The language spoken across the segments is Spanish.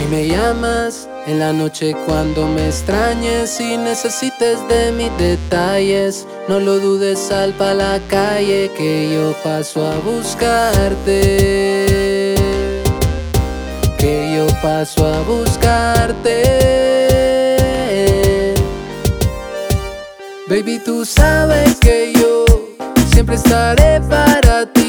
Si me llamas en la noche cuando me extrañes y necesites de mis detalles, no lo dudes, sal pa' la calle que yo paso a buscarte. Que yo paso a buscarte. Baby, tú sabes que yo siempre estaré para ti.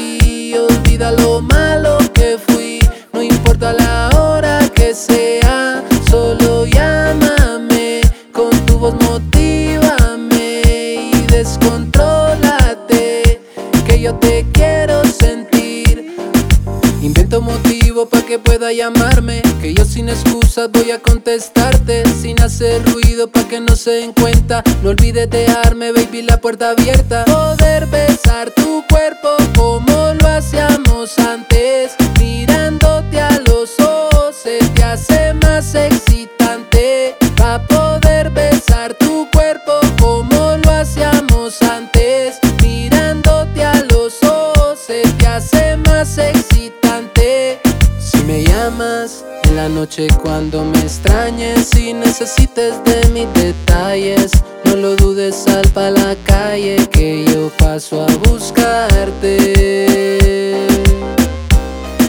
Invento motivo para que pueda llamarme. Que yo sin excusas voy a contestarte. Sin hacer ruido para que no se den cuenta. No olvides dejarme, baby, la puerta abierta. Poder besar tu cuerpo como lo hacíamos antes. Mirándote a los ojos se te hace más excitante. Pa' poder besar tu cuerpo como lo hacíamos antes. Mirándote a los ojos se te hace más excitante. En la noche cuando me extrañes y necesites de mis detalles, no lo dudes, sal pa' la calle que yo paso a buscarte.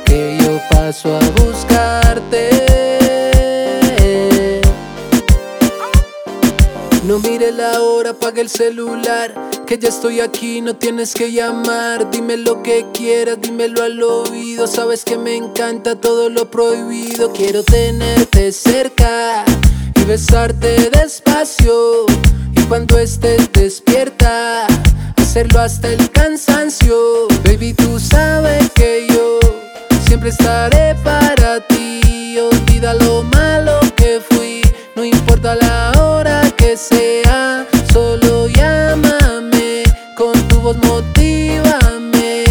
Que yo paso a buscarte. No mire la hora, apaga el celular. Que ya estoy aquí, no tienes que llamar. Dime lo que quieras, dímelo al oído. Sabes que me encanta todo lo prohibido. Quiero tenerte cerca y besarte despacio. Y cuando estés despierta, hacerlo hasta el cansancio. Baby, tú sabes que yo siempre estaré motívame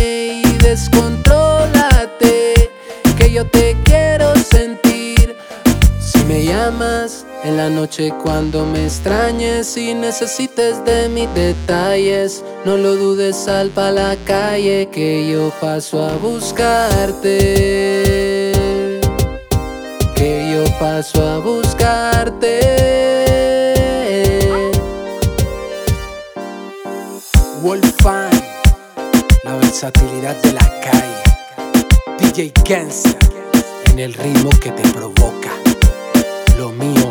y descontrólate. Que yo te quiero sentir. Si me llamas en la noche cuando me extrañes y necesites de mis detalles, no lo dudes, sal pa' la calle que yo paso a buscarte. Que yo paso a buscarte. Wolfine, la versatilidad de la calle. DJ Kenza, en el ritmo que te provoca. Lo mío